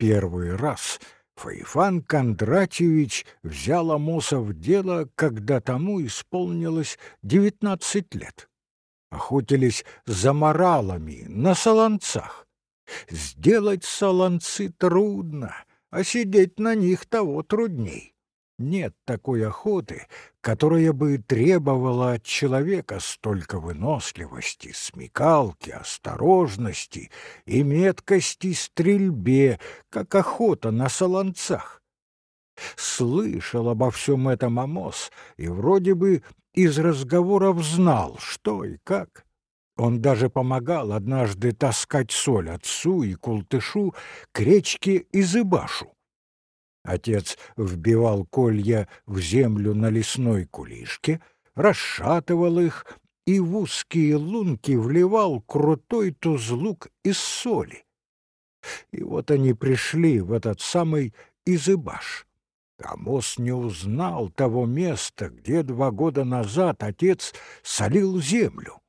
Первый раз Фаифан Кондратьевич взял Амоса в дело, когда тому исполнилось девятнадцать лет. Охотились за моралами на солонцах. Сделать солонцы трудно, а сидеть на них того трудней. Нет такой охоты, которая бы требовала от человека столько выносливости, смекалки, осторожности и меткости стрельбе, как охота на солонцах. Слышал обо всем этом Амос и вроде бы из разговоров знал, что и как. Он даже помогал однажды таскать соль отцу и култышу к речке Изыбашу. Отец вбивал колья в землю на лесной кулишке, расшатывал их и в узкие лунки вливал крутой тузлук из соли. И вот они пришли в этот самый Изыбаш. Амос не узнал того места, где два года назад отец солил землю.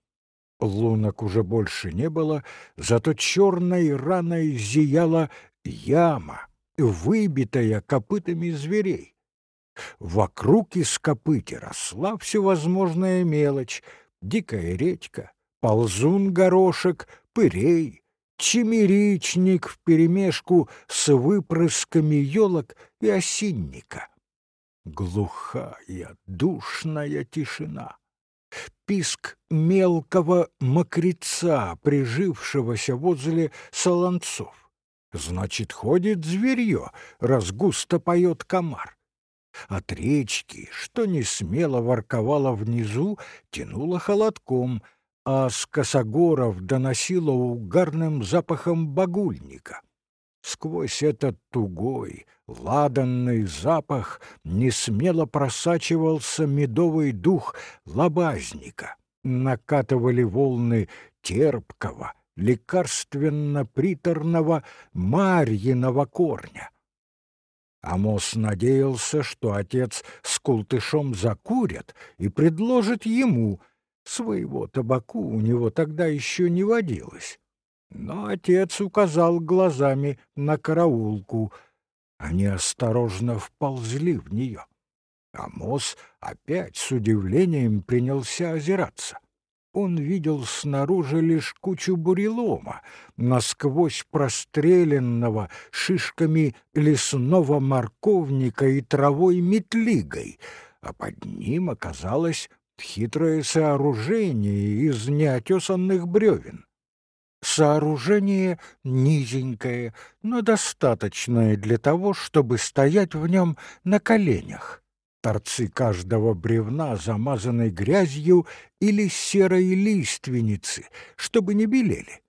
Лунок уже больше не было, зато черной раной зияла яма, выбитая копытами зверей. Вокруг из копыти росла всевозможная мелочь, дикая редька, ползун-горошек, пырей, чемеричник вперемешку с выпрысками елок и осинника. Глухая, душная тишина. Писк мелкого мокреца, прижившегося возле солонцов. Значит, ходит зверье, раз густо поет комар. От речки, что не смело ворковала внизу, тянуло холодком, а с косогоров доносило угарным запахом багульника. Сквозь этот тугой, ладанный запах несмело просачивался медовый дух лобазника. Накатывали волны терпкого, лекарственно-приторного марьиного корня. Амос надеялся, что отец с култышом закурят и предложит ему. Своего табаку у него тогда еще не водилось. Но отец указал глазами на караулку. Они осторожно вползли в нее. Амос опять с удивлением принялся озираться он видел снаружи лишь кучу бурелома, насквозь простреленного шишками лесного морковника и травой метлигой, а под ним оказалось хитрое сооружение из неотесанных бревен. Сооружение низенькое, но достаточное для того, чтобы стоять в нем на коленях. Торцы каждого бревна замазаны грязью или серой лиственницы, чтобы не белели.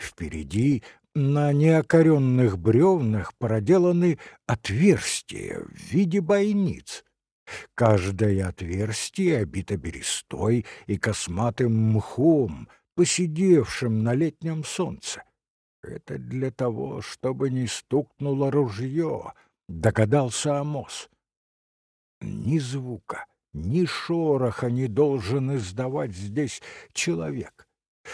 Впереди на неокоренных бревнах проделаны отверстия в виде бойниц. Каждое отверстие обито берестой и косматым мхом, посидевшим на летнем солнце. Это для того, чтобы не стукнуло ружье, догадался Амос. Ни звука, ни шороха не должен издавать здесь человек.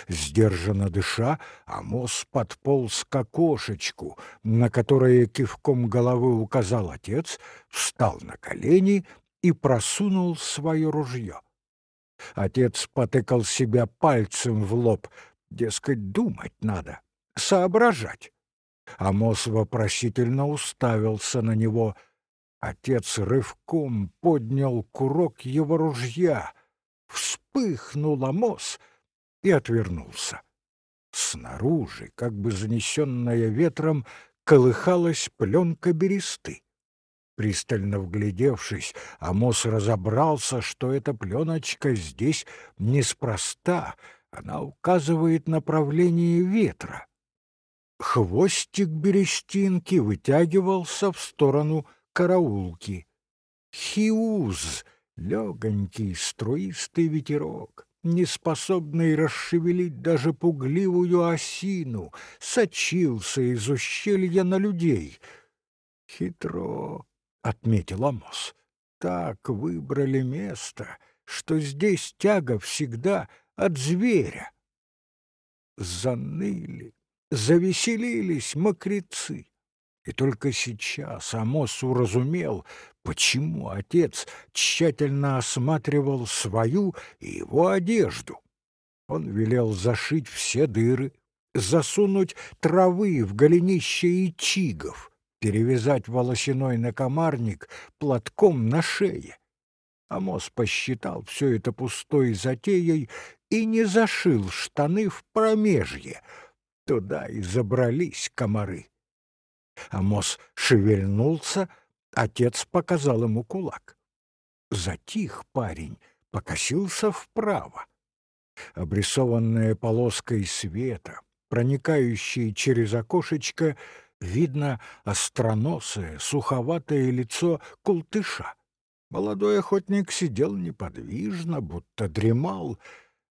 Сдержанно дыша, Амос подполз к окошечку, на которое кивком головы указал отец, встал на колени и просунул свое ружье. Отец потыкал себя пальцем в лоб, дескать, думать надо, соображать. Амос вопросительно уставился на него — Отец рывком поднял курок его ружья, вспыхнул Амос и отвернулся. Снаружи, как бы занесенная ветром, колыхалась пленка бересты. Пристально вглядевшись, Амос разобрался, что эта пленочка здесь неспроста, она указывает направление ветра. Хвостик берестинки вытягивался в сторону караулки. Хиуз — легонький струистый ветерок, неспособный расшевелить даже пугливую осину, сочился из ущелья на людей. «Хитро», — отметил Амос, — «так выбрали место, что здесь тяга всегда от зверя». Заныли, завеселились мокрецы. И только сейчас Амос уразумел, почему отец тщательно осматривал свою и его одежду. Он велел зашить все дыры, засунуть травы в голенище и чигов, перевязать волосяной накомарник платком на шее. Амос посчитал все это пустой затеей и не зашил штаны в промежье. Туда и забрались комары. Амос шевельнулся, отец показал ему кулак. Затих парень, покосился вправо. Обрисованная полоской света, проникающей через окошечко, видно остроносое, суховатое лицо култыша. Молодой охотник сидел неподвижно, будто дремал.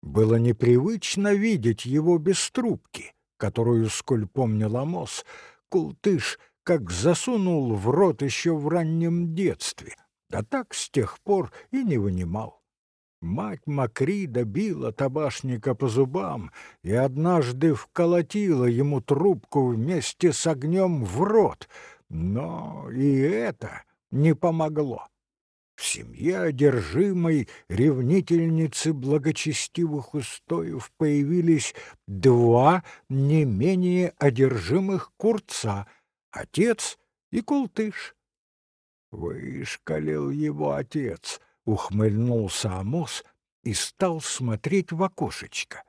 Было непривычно видеть его без трубки, которую, сколь помнил Амос, култыш как засунул в рот еще в раннем детстве, да так с тех пор и не вынимал. Мать Макрида била табашника по зубам и однажды вколотила ему трубку вместе с огнем в рот, но и это не помогло. В семье одержимой ревнительницы благочестивых устоев появились два не менее одержимых курца — отец и култыш. Вышкалил его отец, ухмыльнулся Амос и стал смотреть в окошечко.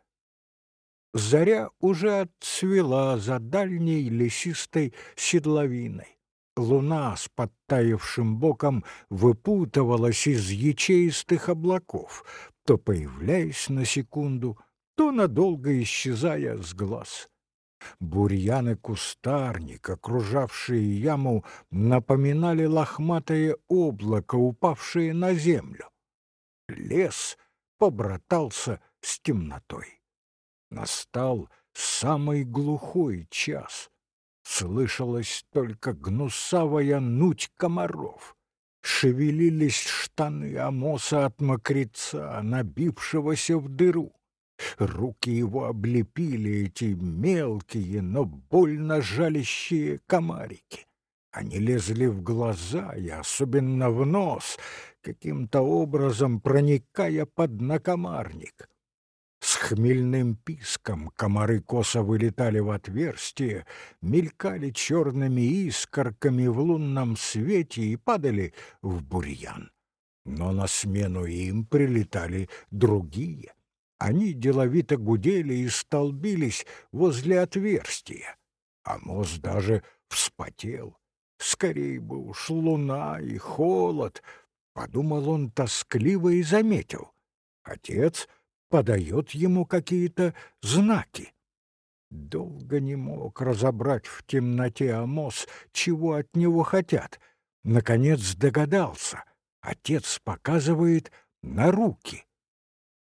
Заря уже отцвела за дальней лесистой седловиной. Луна с подтаявшим боком выпутывалась из ячеистых облаков, то появляясь на секунду, то надолго исчезая с глаз. Бурьяны кустарник, окружавшие яму, напоминали лохматое облако, упавшее на землю. Лес побратался с темнотой. Настал самый глухой час. Слышалась только гнусавая нуть комаров. Шевелились штаны Амоса от мокреца, набившегося в дыру. Руки его облепили эти мелкие, но больно жалящие комарики. Они лезли в глаза и особенно в нос, каким-то образом проникая под накомарник. С хмельным писком комары косо вылетали в отверстие, мелькали черными искорками в лунном свете и падали в бурьян. Но на смену им прилетали другие. Они деловито гудели и столбились возле отверстия. А мост даже вспотел. Скорей бы уж луна и холод, — подумал он тоскливо и заметил. Отец — подает ему какие-то знаки. Долго не мог разобрать в темноте Амос, чего от него хотят. Наконец догадался. Отец показывает на руки.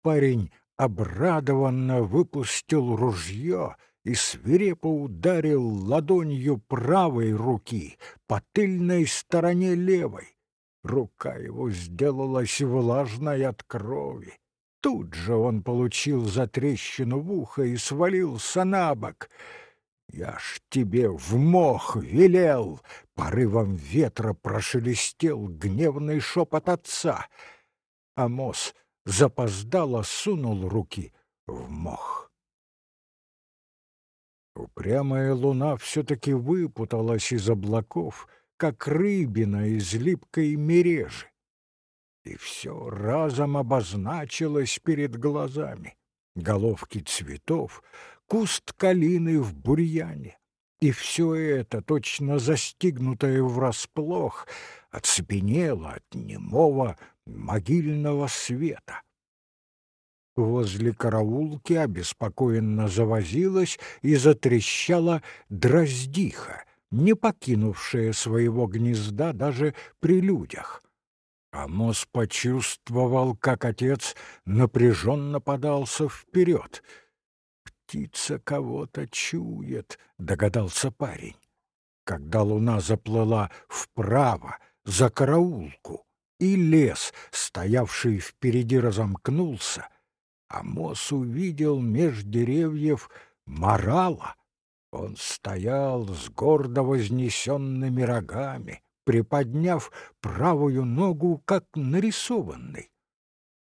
Парень обрадованно выпустил ружье и свирепо ударил ладонью правой руки по тыльной стороне левой. Рука его сделалась влажной от крови. Тут же он получил затрещину в ухо и свалился на бок. «Я ж тебе в мох велел!» — порывом ветра прошелестел гневный шепот отца. Амос запоздало сунул руки в мох. Упрямая луна все-таки выпуталась из облаков, как рыбина из липкой мережи и все разом обозначилось перед глазами. Головки цветов, куст калины в бурьяне. И все это, точно застигнутое врасплох, оцепенело от немого могильного света. Возле караулки обеспокоенно завозилась и затрещала дроздиха, не покинувшая своего гнезда даже при людях. Амос почувствовал, как отец напряженно подался вперед. «Птица кого-то чует», — догадался парень. Когда луна заплыла вправо, за караулку, и лес, стоявший впереди, разомкнулся, Амос увидел меж деревьев морала. Он стоял с гордо вознесенными рогами, приподняв правую ногу, как нарисованный.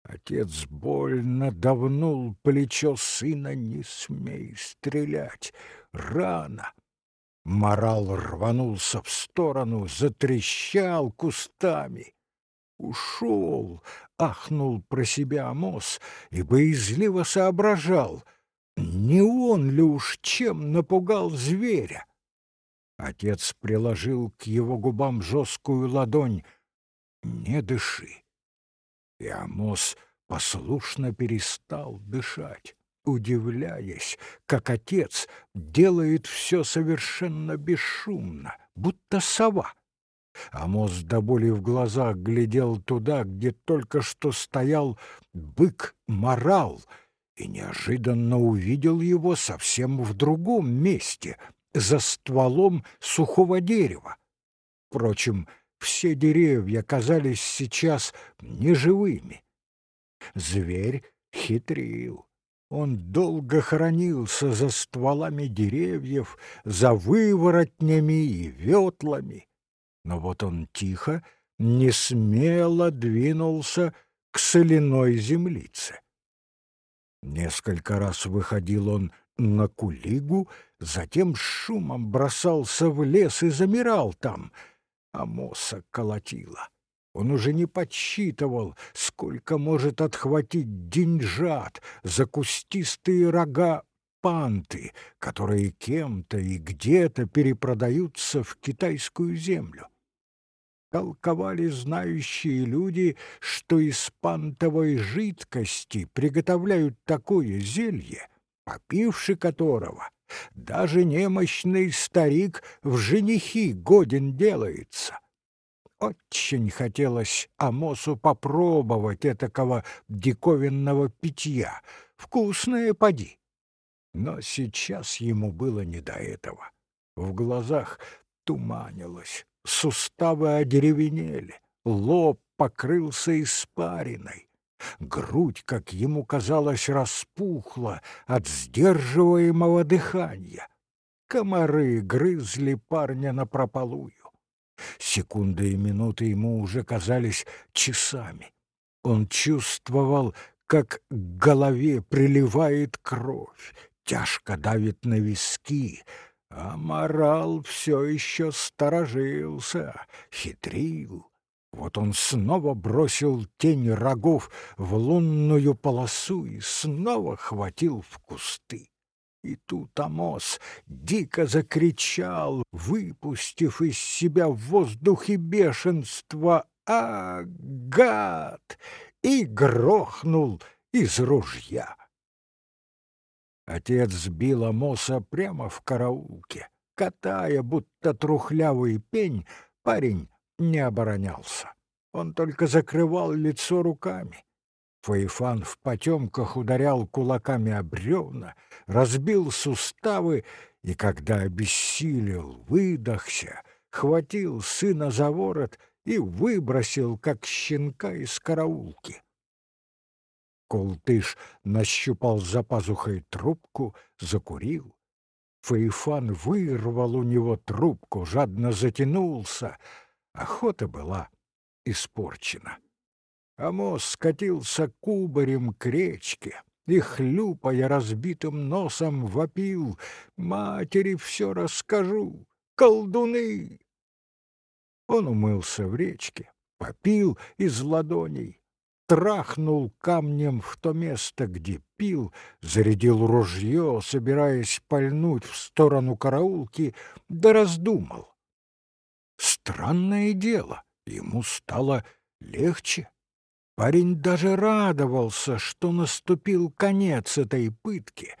Отец больно давнул плечо сына, не смей стрелять, рано. Морал рванулся в сторону, затрещал кустами. Ушел, ахнул про себя Амос и боязливо соображал, не он ли уж чем напугал зверя. Отец приложил к его губам жесткую ладонь. «Не дыши!» И Амос послушно перестал дышать, удивляясь, как отец делает все совершенно бесшумно, будто сова. Амос до боли в глазах глядел туда, где только что стоял бык-морал, и неожиданно увидел его совсем в другом месте, за стволом сухого дерева. Впрочем, все деревья казались сейчас неживыми. Зверь хитрил. Он долго хранился за стволами деревьев, за выворотнями и ветлами, но вот он тихо, не смело двинулся к соляной землице. Несколько раз выходил он на кулигу, затем шумом бросался в лес и замирал там. Амоса колотила. Он уже не подсчитывал, сколько может отхватить деньжат за кустистые рога панты, которые кем-то и где-то перепродаются в китайскую землю. Толковали знающие люди, что из пантовой жидкости приготовляют такое зелье, попивши которого даже немощный старик в женихи годен делается. Очень хотелось Амосу попробовать этакого диковинного питья. Вкусное поди. Но сейчас ему было не до этого. В глазах туманилось, суставы одеревенели, лоб покрылся испариной. Грудь, как ему казалось, распухла от сдерживаемого дыхания. Комары грызли парня напропалую. Секунды и минуты ему уже казались часами. Он чувствовал, как к голове приливает кровь, тяжко давит на виски, а морал все еще сторожился, хитрил. Вот он снова бросил тень рогов в лунную полосу и снова хватил в кусты. И тут Амос дико закричал, выпустив из себя в воздухе бешенство «А, гад!» и грохнул из ружья. Отец сбил Амоса прямо в караулке. Катая, будто трухлявый пень, парень не оборонялся. Он только закрывал лицо руками. Фаифан в потемках ударял кулаками об бревна, разбил суставы и, когда обессилел, выдохся, хватил сына за ворот и выбросил, как щенка из караулки. Колтыш нащупал за пазухой трубку, закурил. Фаифан вырвал у него трубку, жадно затянулся. Охота была испорчена. Амос скатился кубарем к речке и, хлюпая разбитым носом, вопил «Матери все расскажу! Колдуны!» Он умылся в речке, попил из ладоней, трахнул камнем в то место, где пил, зарядил ружье, собираясь пальнуть в сторону караулки, да раздумал. Странное дело, ему стало легче. Парень даже радовался, что наступил конец этой пытки,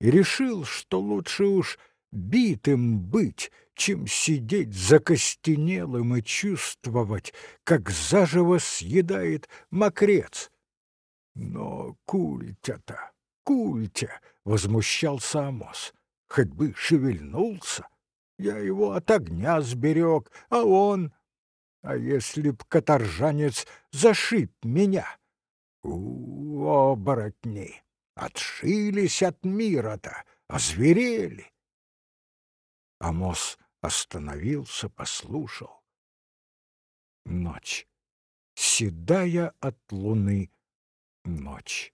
и решил, что лучше уж битым быть, чем сидеть закостенелым и чувствовать, как заживо съедает мокрец. Но культя-то, культя, — возмущался Амос, — хоть бы шевельнулся. Я его от огня сберег, а он... А если б каторжанец зашиб меня? У, оборотни! Отшились от мира-то, озверели. Амос остановился, послушал. Ночь. Седая от луны ночь.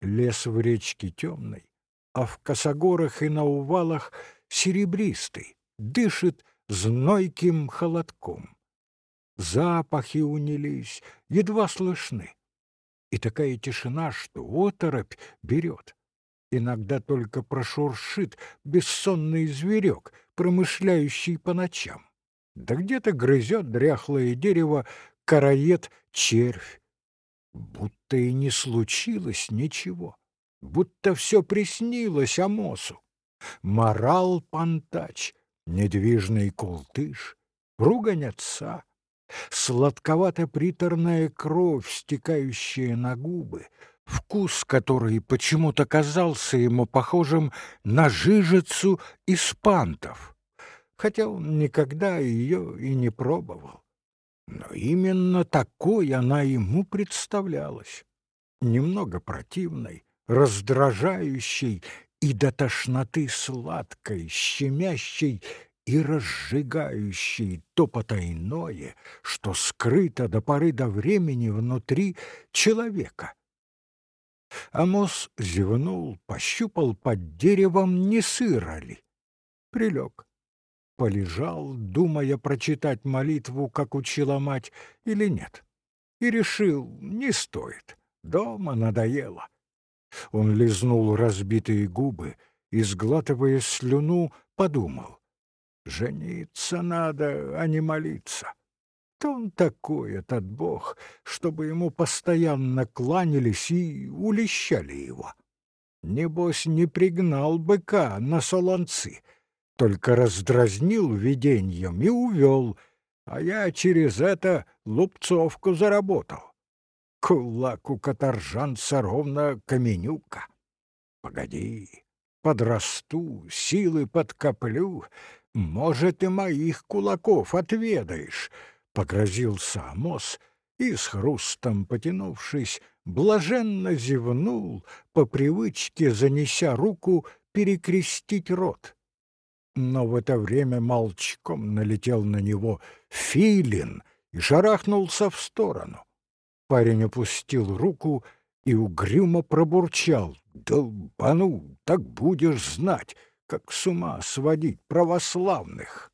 Лес в речке темный, а в косогорах и на увалах серебристый, дышит знойким холодком. Запахи унились, едва слышны. И такая тишина, что оторопь берет. Иногда только прошуршит бессонный зверек, промышляющий по ночам. Да где-то грызет дряхлое дерево караед червь. Будто и не случилось ничего, будто все приснилось Амосу. Морал Пантач, недвижный култыш, ругань отца, сладковато-приторная кровь, стекающая на губы, вкус который почему-то казался ему похожим на жижицу из пантов, хотя он никогда ее и не пробовал. Но именно такой она ему представлялась, немного противной, раздражающей и до тошноты сладкой, щемящей и разжигающей то потайное, что скрыто до поры до времени внутри человека. Амос зевнул, пощупал под деревом, не сыро ли. Прилег. Полежал, думая прочитать молитву, как учила мать, или нет. И решил, не стоит, дома надоело. Он лизнул разбитые губы и, сглатывая слюну, подумал. Жениться надо, а не молиться. Кто он такой, этот бог, чтобы ему постоянно кланялись и улещали его? Небось, не пригнал быка на солонцы, только раздразнил виденьем и увел, а я через это лупцовку заработал. Кулак у каторжанца ровно каменюка. Погоди, подрасту, силы подкоплю, может, и моих кулаков отведаешь, — погрозился Амос и, с хрустом потянувшись, блаженно зевнул, по привычке занеся руку перекрестить рот. Но в это время молчком налетел на него филин и шарахнулся в сторону. Парень опустил руку и угрюмо пробурчал. «Долбану, так будешь знать, как с ума сводить православных!»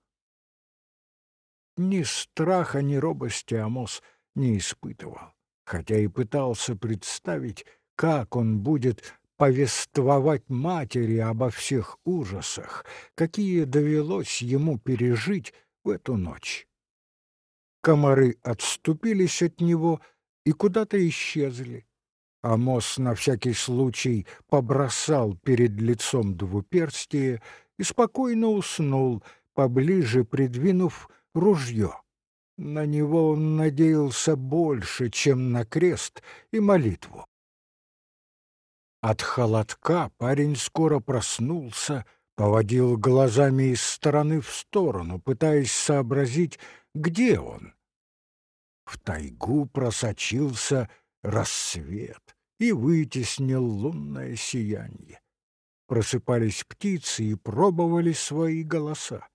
Ни страха, ни робости Амос не испытывал, хотя и пытался представить, как он будет повествовать матери обо всех ужасах, какие довелось ему пережить в эту ночь. Комары отступились от него и куда-то исчезли. Амос на всякий случай побросал перед лицом двуперстие и спокойно уснул, поближе придвинув ружье. На него он надеялся больше, чем на крест и молитву. От холодка парень скоро проснулся, поводил глазами из стороны в сторону, пытаясь сообразить, где он. В тайгу просочился рассвет и вытеснил лунное сияние. Просыпались птицы и пробовали свои голоса.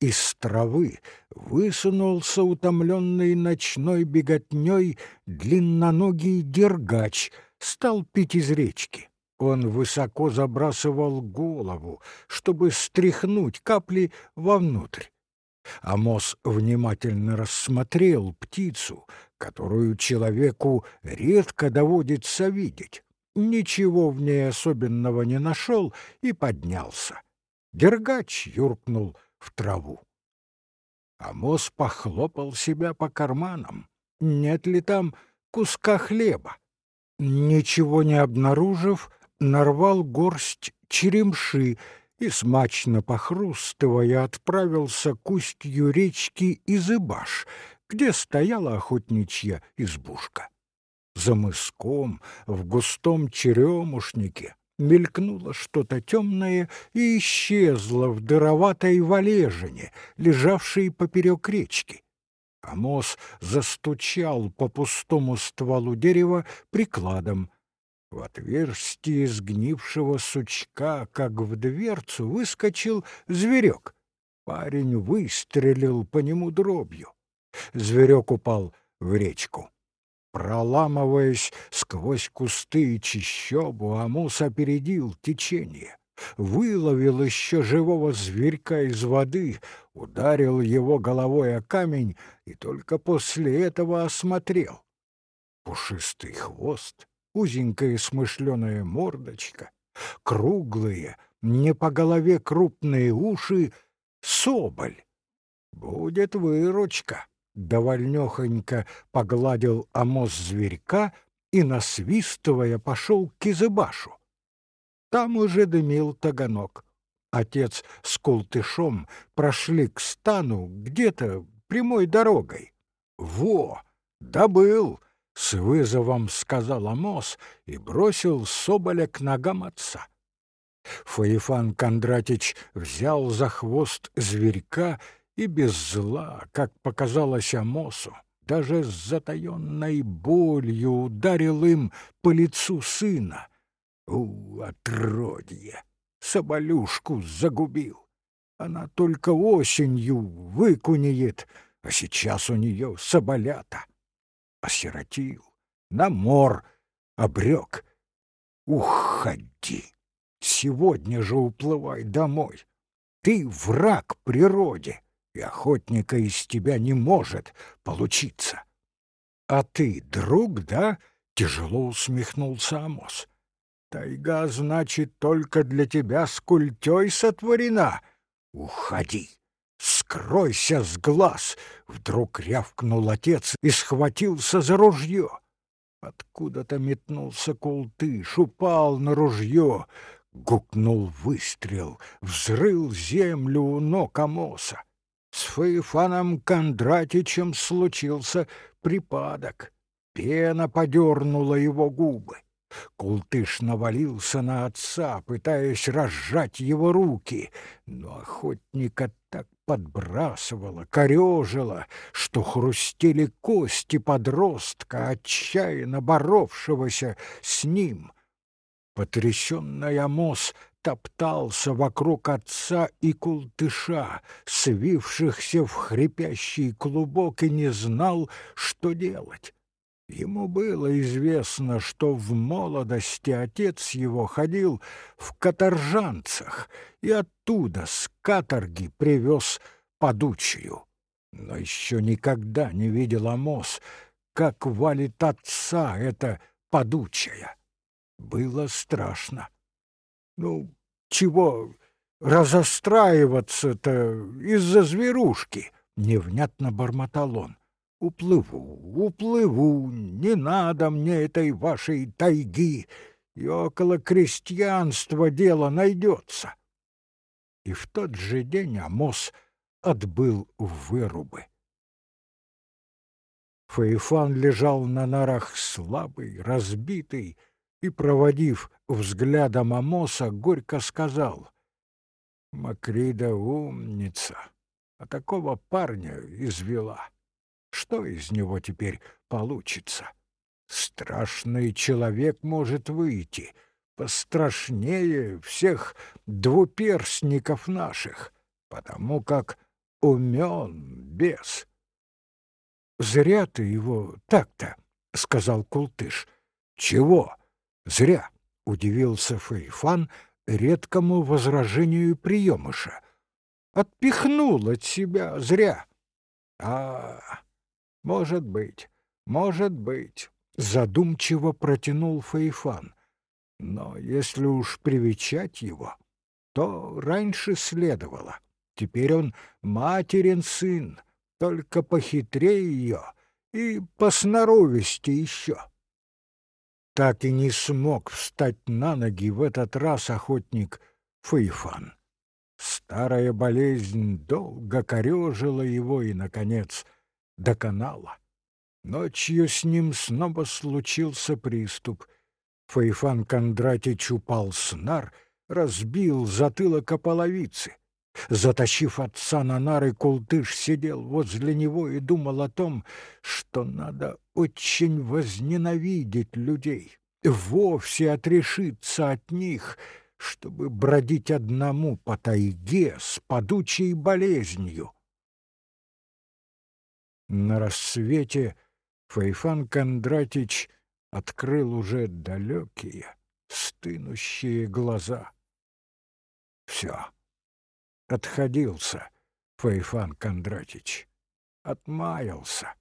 Из травы высунулся утомленный ночной беготней длинноногий дергач, стал пить из речки. Он высоко забрасывал голову, чтобы стряхнуть капли вовнутрь. Амос внимательно рассмотрел птицу, которую человеку редко доводится видеть. Ничего в ней особенного не нашел и поднялся. Дергач юркнул в траву. Амос похлопал себя по карманам. Нет ли там куска хлеба? Ничего не обнаружив, нарвал горсть черемши и, смачно похрустывая, отправился к устью речки Изыбаш, где стояла охотничья избушка. За мыском, в густом черемушнике, мелькнуло что-то темное и исчезло в дыроватой валежине, лежавшей поперек речки. Амос застучал по пустому стволу дерева прикладом. В отверстие сгнившего сучка, как в дверцу, выскочил зверек. Парень выстрелил по нему дробью. Зверек упал в речку. Проламываясь сквозь кусты и чищобу, Амус опередил течение, выловил еще живого зверька из воды, ударил его головой о камень и только после этого осмотрел. Пушистый хвост, узенькая смышленая мордочка, круглые, не по голове крупные уши — соболь. Будет выручка. Довольнёхонько погладил Амос зверька и, насвистывая, пошел к Кизыбашу. Там уже дымил таганок. Отец с култышом прошли к стану где-то прямой дорогой. «Во! Добыл!» — с вызовом сказал Амос и бросил соболя к ногам отца. Фаифан Кондратич взял за хвост зверька и без зла, как показалось Амосу, даже с затаенной болью ударил им по лицу сына. У, отродье! Соболюшку загубил. Она только осенью выкунеет, а сейчас у нее соболята. Осиротил, на мор обрек. Уходи! Сегодня же уплывай домой. Ты враг природе и охотника из тебя не может получиться. А ты друг, да? Тяжело усмехнулся Амос. Тайга, значит, только для тебя с культей сотворена. Уходи, скройся с глаз! Вдруг рявкнул отец и схватился за ружье. Откуда-то метнулся култыш, упал на ружье, гукнул выстрел, взрыл землю у ног Амоса. С Фаифаном Кондратичем случился припадок. Пена подернула его губы. Култыш навалился на отца, пытаясь разжать его руки, но охотника так подбрасывало, корежило, что хрустели кости подростка, отчаянно боровшегося с ним. Потрясенный Амос топтался вокруг отца и култыша, свившихся в хрипящий клубок, и не знал, что делать. Ему было известно, что в молодости отец его ходил в каторжанцах и оттуда с каторги привез подучию. Но еще никогда не видел Амос, как валит отца эта подучая. Было страшно. Ну, чего разостраиваться-то из-за зверушки? Невнятно бормотал он. Уплыву, уплыву, не надо мне этой вашей тайги, и около крестьянства дело найдется. И в тот же день Амос отбыл в вырубы. Фаифан лежал на нарах слабый, разбитый, и, проводив взглядом Амоса, горько сказал, «Макрида умница, а такого парня извела. Что из него теперь получится? Страшный человек может выйти, пострашнее всех двуперстников наших, потому как умен бес». «Зря ты его так-то», — сказал Култыш. «Чего?» Зря удивился Фейфан редкому возражению приемыша. Отпихнул от себя зря. А, может быть, может быть, задумчиво протянул Фейфан. Но если уж привечать его, то раньше следовало. Теперь он материн сын, только похитрее ее и посноровисти еще так и не смог встать на ноги в этот раз охотник Фейфан. Старая болезнь долго корежила его и, наконец, доконала. Ночью с ним снова случился приступ. Фейфан Кондратич упал с нар, разбил затылок о половице. Затащив отца на нары, Култыш сидел возле него и думал о том, что надо очень возненавидеть людей, вовсе отрешиться от них, чтобы бродить одному по тайге с падучей болезнью. На рассвете Файфан Кондратич открыл уже далекие, стынущие глаза. Все. Отходился Файфан Кондратич. Отмаялся.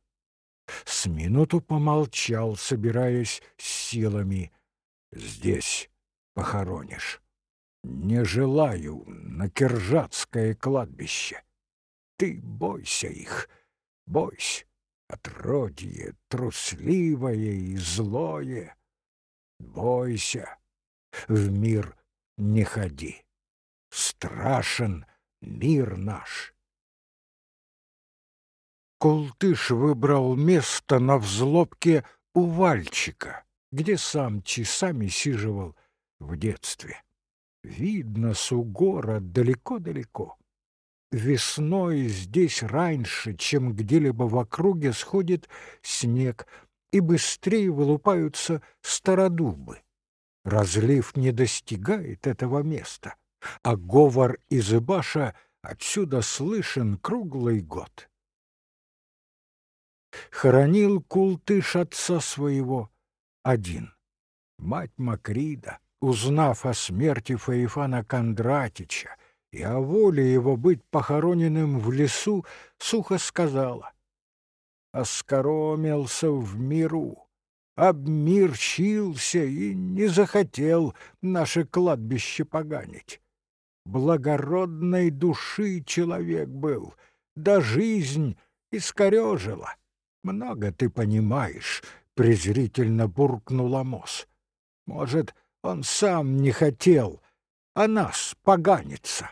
С минуту помолчал, собираясь с силами. «Здесь похоронишь. Не желаю на Киржатское кладбище. Ты бойся их, бойся, отродье трусливое и злое. Бойся, в мир не ходи. Страшен мир наш. Култыш выбрал место на взлобке у Вальчика, где сам часами сиживал в детстве. Видно с далеко-далеко. Весной здесь раньше, чем где-либо в округе, сходит снег, и быстрее вылупаются стародубы. Разлив не достигает этого места, а говор из Ибаша отсюда слышен круглый год. Хоронил Култыш отца своего один. Мать Макрида, узнав о смерти Фаифана Кондратича и о воле его быть похороненным в лесу, сухо сказала «Оскоромился в миру, обмирчился и не захотел наше кладбище поганить. Благородной души человек был, да жизнь искорежила». «Много ты понимаешь», — презрительно буркнул Амос. «Может, он сам не хотел, а нас поганится».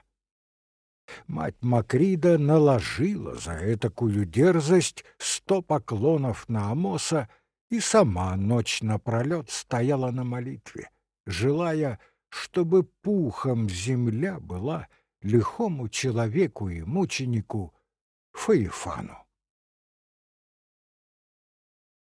Мать Макрида наложила за этакую дерзость сто поклонов на Амоса и сама ночь напролет стояла на молитве, желая, чтобы пухом земля была лихому человеку и мученику Фаифану.